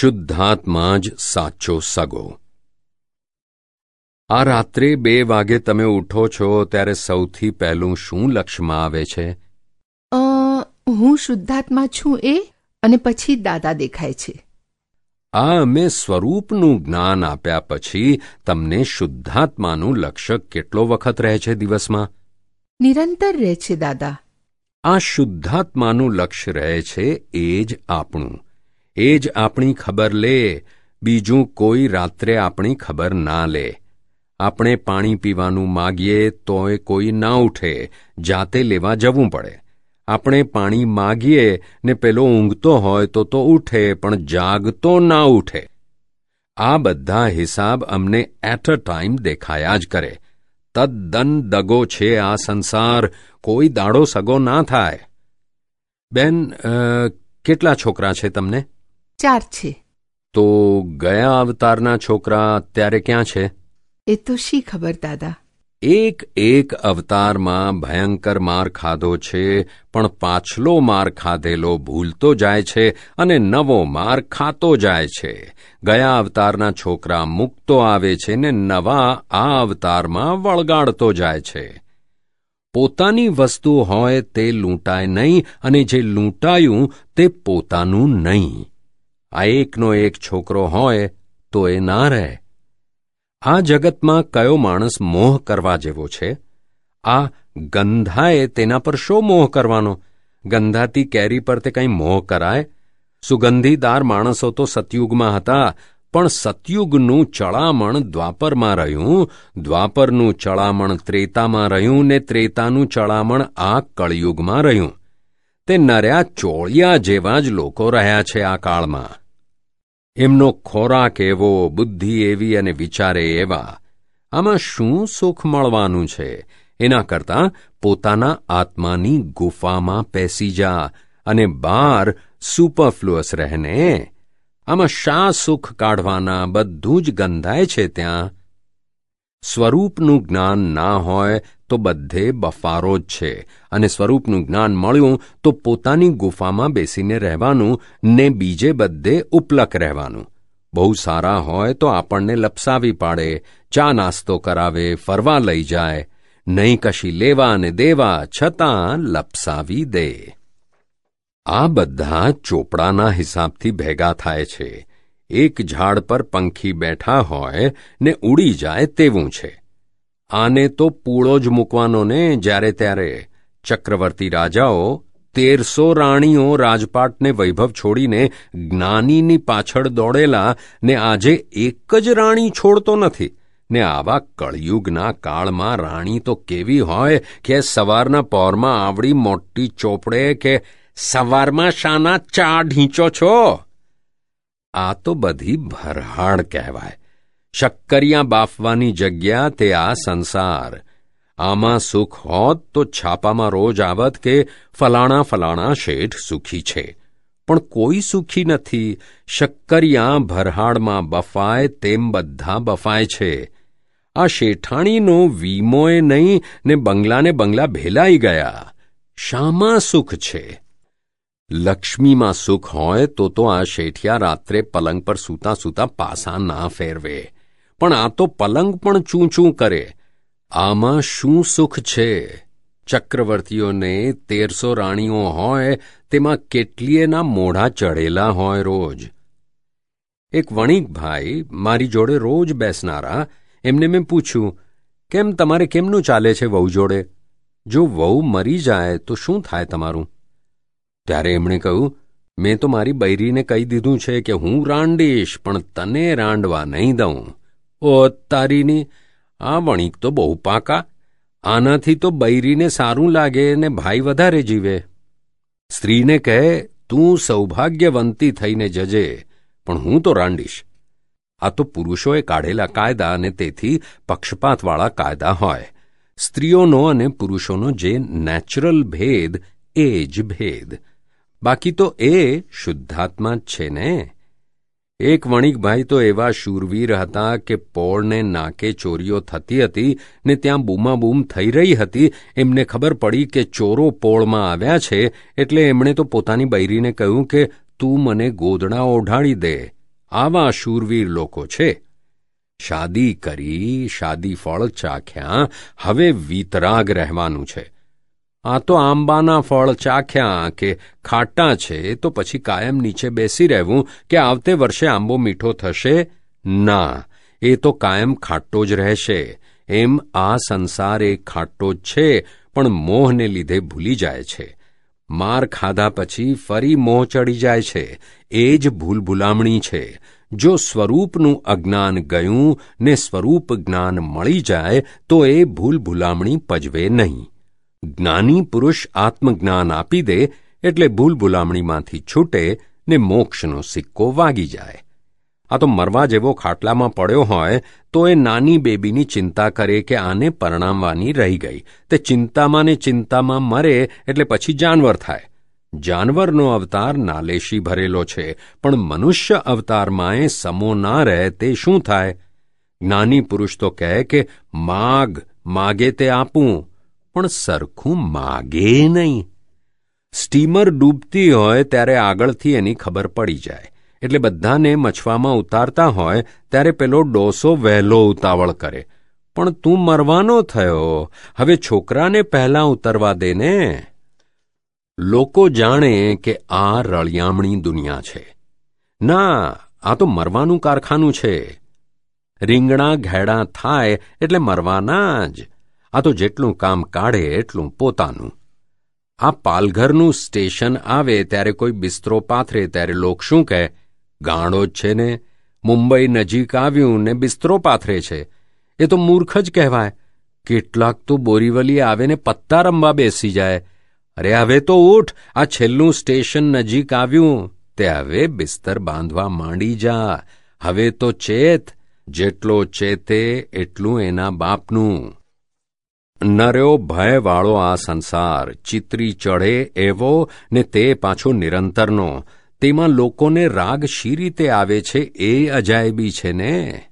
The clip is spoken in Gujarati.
શુદ્ધાત્મા જ સાચો સગો. આ રાત્રે બે વાગે તમે ઉઠો છો ત્યારે સૌથી પહેલું શું લક્ષ્યમાં આવે છે? હું શુદ્ધાત્મા છું એ અને પછી દાદા દેખાય છે. આ અમે સ્વરૂપનું જ્ઞાન આપ્યા પછી તમને શુદ્ધાત્માનું લક્ષ્ય કેટલો વખત રહે છે દિવસમાં? નિરંતર રહે છે દાદા. આ શુદ્ધાત્માનું લક્ષ્ય રહે છે એ જ આપણું. એ જ આપણી ખબર લે, બીજું કોઈ રાત્રે આપણી ખબર ના લે. આપણે પાણી પીવાનું માગીએ તોય કોઈ ના ઉઠે, જાતે લેવા જવું પડે. આપણે પાણી માગીએ ને પેલો ઊંઘતો હોય તો તો ઉઠે, પણ જાગતો ના ઉઠે. આ બધા હિસાબ અમને એટ અ ટાઈમ દેખાયા જ કરે. તદ્દન દગો છે આ સંસાર, કોઈ દાડો સગો ના થાય. બેન કેટલા છોકરા છે તમને? ચાર છે. તો ગયા અવતારના છોકરા અત્યારે ક્યાં છે? એ તો શી ખબર દાદા? એક એક અવતારમાં ભયંકર માર ખાધો છે પણ પાછલો માર ખાધેલો ભૂલતો જાય છે અને નવો માર ખાતો જાય છે. ગયા અવતારના છોકરા મુક્તો આવે છે ને નવા આ અવતારમાં વળગાડતો જાય છે. પોતાની વસ્તુ હોય તે લૂંટાય નહીં અને જે લૂંટાયું તે પોતાનું નહીં. આ એકનો એક છોકરો હોય તો એ ના રહે. આ જગતમાં કયો માણસ મોહ કરવા જેવો છે? આ ગંધાએ તેના પર શો મોહ કરવાનો? ગંધાતી કેરી પર તે કંઈ મોહ કરાય? સુગંધીદાર માણસો તો સતયુગમાં હતા, પણ સતયુગનું ચળામણ દ્વાપરમાં રહ્યું, દ્વાપરનું ચળામણ ત્રેતામાં રહ્યું ને ત્રેતાનું ચળામણ આ કળિયુગમાં રહ્યું. તે નર્યા ચોળિયા જેવા જ લોકો રહ્યા છે આ કાળમાં. એમનો ખોરાક એવો, બુદ્ધિ એવી અને વિચારે એવા. આમાં શું સુખ મળવાનું છે? એના કરતાં પોતાના આત્માની ગુફામાં પેસી જા અને બહાર સુપરફ્લુઅસ રહેને. આમાં શા સુખ કાઢવાના બધું જ ગંધાય છે ત્યાં? સ્વરૂપનું જ્ઞાન ના હોય તો બધે બફારો જ છે. અને સ્વરૂપનું જ્ઞાન મળ્યું તો પોતાની ગુફામાં બેસીને રહેવાનું ને બીજે બધે ઉપલક રહેવાનું. બહુ સારા હોય તો આપણને લપસાવી પાડે, ચા નાસ્તો કરાવે, ફરવા લઈ જાય. નહીં કશી લેવા અને દેવા છતાં લપસાવી દે. આ બધા ચોપડાના હિસાબથી ભેગા થાય છે. એક ઝાડ પર પંખી બેઠા હોય ને ઉડી જાય તેવું છે. આને તો પૂળો જ મૂકવાનો ને જ્યારે ત્યારે ચક્રવર્તી રાજાઓ તેરસો રાણીઓ રાજપાટને વૈભવ છોડીને જ્ઞાનીની પાછળ દોડેલા ને આજે એક જ રાણી છોડતો નથી. ને આવા કળિયુગના કાળમાં રાણી તો કેવી હોય કે સવારના પહોરમાં આવડી મોટી ચોપડે કે સવારમાં શાના ચા ઢીંચો છો? આ તો બધી ભરહાડ કહેવાય. શક્કરિયા બાફવાની જગ્યા તે આ સંસાર. આમાં સુખ હોત તો છાપામાં રોજ આવત કે ફલાણા ફલાણા શેઠ સુખી છે. પણ કોઈ સુખી નથી. શક્કરિયા ભરહાડમાં બફાય તેમ બધા બફાય છે. આ શેઠાણીનો વીમોય નહીં ને બંગલાને બંગલા ભેલાઈ ગયા. શામાં સુખ છે. લક્ષ્મીમાં સુખ હોય તો તો આ શેઠિયા રાત્રે પલંગ પર સૂતા સૂતા પાસા ના ફેરવે. પણ આ તો પલંગ પણ ચૂં ચૂં કરે. આમાં શું સુખ છે? ચક્રવર્તીઓને તેરસો રાણીઓ હોય, તેમાં કેટલીયના મોઢા ચઢેલા હોય રોજ. એક વણિકભાઈ મારી જોડે રોજ બેસનારા, એમને મેં પૂછ્યું, કેમ, તમારે કેમનું ચાલે છે વહુ જોડે? જો વહુ મરી જાય તો શું થાય તમારું? ત્યારે એમણે કહ્યું, મેં તો મારી બૈરીને કહી દીધું છે કે હું રાંડીશ, પણ તને રાંડવા નહીં દઉં. ઓ તારીની, આ વણિક તો બહુ પાકા. આનાથી તો બૈરીને સારું લાગે ને ભાઈ વધારે જીવે. સ્ત્રીને કહે, તું સૌભાગ્યવંતી થઈને જજે, પણ હું તો રાંડીશ. આ તો પુરુષોએ કાઢેલા કાયદા અને તેથી પક્ષપાતવાળા કાયદા હોય. સ્ત્રીઓનો અને પુરુષોનો જે નેચરલ ભેદ, એ જ ભેદ. બાકી તો એ શુદ્ધાત્મા જ છે ને? એક વણિકભાઈ તો એવા શૂરવીર હતા કે પોળને નાકે ચોરીઓ થતી હતી ને ત્યાં બૂમાબૂમ થઈ રહી હતી. એમને ખબર પડી કે ચોરો પોળમાં આવ્યા છે એટલે એમણે તો પોતાની બૈરીને કહ્યું કે તું મને ગોદડા ઓઢાડી દે. આવા શૂરવીર લોકો છે. શાદી કરી, શાદી ફળ ચાખ્યા, હવે વીતરાગ રહેવાનું છે. આ તો આંબાના ફળ ચાખ્યા કે ખાટા છે, તો પછી કાયમ નીચે બેસી રહેવું કે આવતે વર્ષે આંબો મીઠો થશે? ના, એ તો કાયમ ખાટો જ રહેશે. એમ આ સંસાર એ ખાટો જ છે, પણ મોહને લીધે ભૂલી જાય છે. માર ખાધા પછી ફરી મોહ ચડી જાય છે. એ જ ભૂલ ભૂલામણી છે. જો સ્વરૂપનું અજ્ઞાન ગયું ને સ્વરૂપ જ્ઞાન મળી જાય, તો એ ભૂલ ભૂલામણી પજવે નહીં. જ્ઞાની પુરુષ આત્મજ્ઞાન આપી દે એટલે ભૂલ ભૂલામણીમાંથી છૂટે ને મોક્ષનો સિક્કો વાગી જાય. આ તો મરવા જેવો ખાટલામાં પડ્યો હોય તો એ નાની બેબીની ચિંતા કરે કે આને પરણાવવાની રહી ગઈ. તે ચિંતામાં ને ચિંતામાં મરે એટલે પછી જાનવર થાય. જાનવરનો અવતાર નાલેશી ભરેલો છે, પણ મનુષ્ય અવતારમાં એ સમો ના રહે તે શું થાય? જ્ઞાની પુરુષ તો કહે કે માગ, માગે તે આપું. પણ સરખું માગે નહીં. સ્ટીમર ડૂબતી હોય ત્યારે આગળથી એની ખબર પડી જાય. એટલે બધાને મછવામાં ઉતારતા હોય ત્યારે પેલો ડોસો વહેલો ઉતાવળ કરે. પણ તું મરવાનો થયો. હવે છોકરાને પહેલાં ઉતરવા દે ને. લોકો જાણે કે આ રળિયામણી દુનિયા છે. ના, આ તો મરવાનું કારખાનું છે. રીંગણા ઘેડા થાય એટલે મરવાના જ. આ તો જેટલું કામ કાઢે એટલું પોતાનું. આ પાલઘરનું સ્ટેશન આવે ત્યારે કોઈ બિસ્તરો પાથરે ત્યારે લોક શું કહે? ગાણો જ છે ને. મુંબઈ નજીક આવ્યું ને બિસ્તરો પાથરે છે. એ તો મૂર્ખ જ કહેવાય. કેટલાક તો બોરીવલી આવે ને પત્તા રમવા બેસી જાય. અરે હવે તો ઉઠ. આ છેલ્લું સ્ટેશન નજીક આવ્યું. તે હવે બિસ્તર બાંધવા માંડી જા. હવે તો ચેત. જેટલો ચેતે એટલું એના બાપનું. નર્યો ભયવાળો આ સંસાર. ચિત્રી ચઢે એવો ને તે પાછો નિરંતરનો. તેમાં લોકોને રાગ શી રીતે આવે છે એ અજાયબી છે ને?